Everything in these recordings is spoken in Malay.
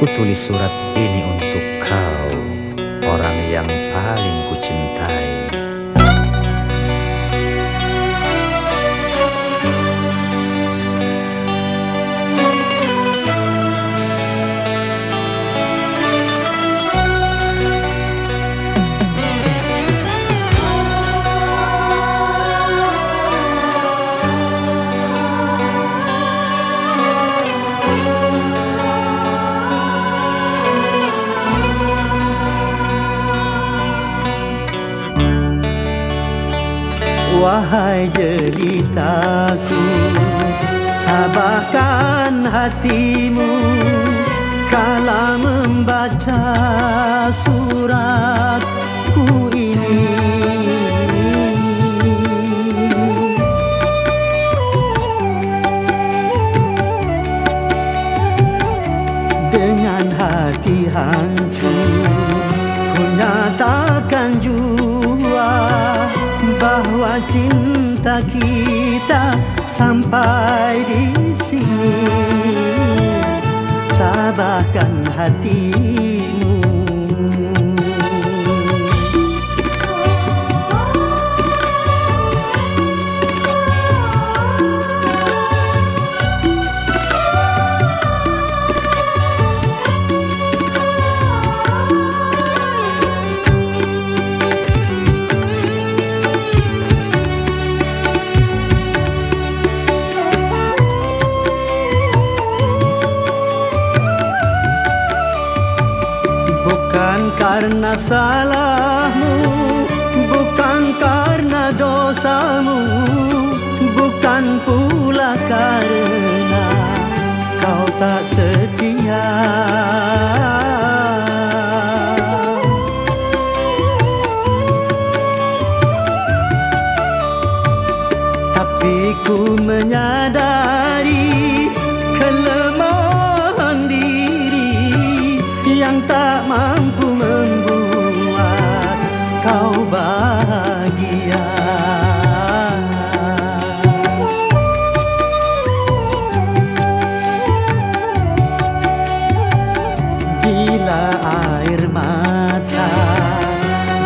Ku tulis surat ini untuk kau Orang yang paling ku Wahai jelitaku Tabahkan hatimu. Kala membaca suratku ini. Dengan hati hancur Ku nyatakan jua bahwa cinta kita sampai di sini. Tabahkan hatimu Bukan karena dosamu air mata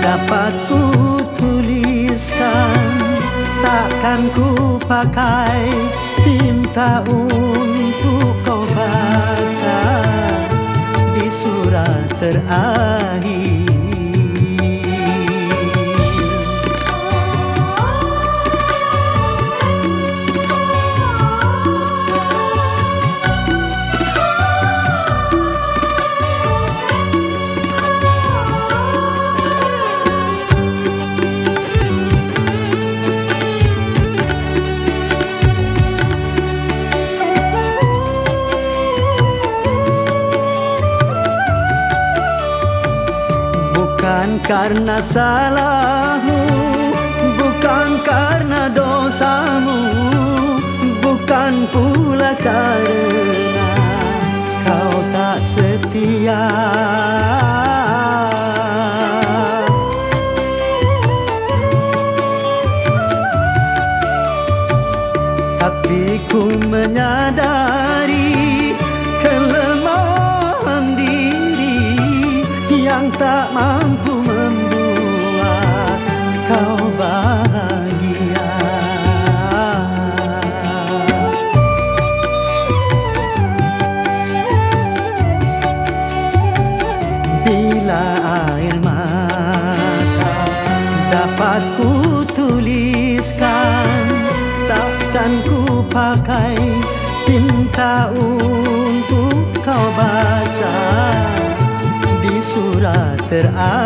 dapat ku tuliskan Takkan ku pakai tinta untuk kau baca Di surat terakhir karena salahmu Bukan karena dosamu Bukan pula karena Kau tak setia. Tapi ku menyadari kelemahan diri yang tak mampu tuliskan, takkan ku pakai tinta untuk kau baca. Di surat terakhir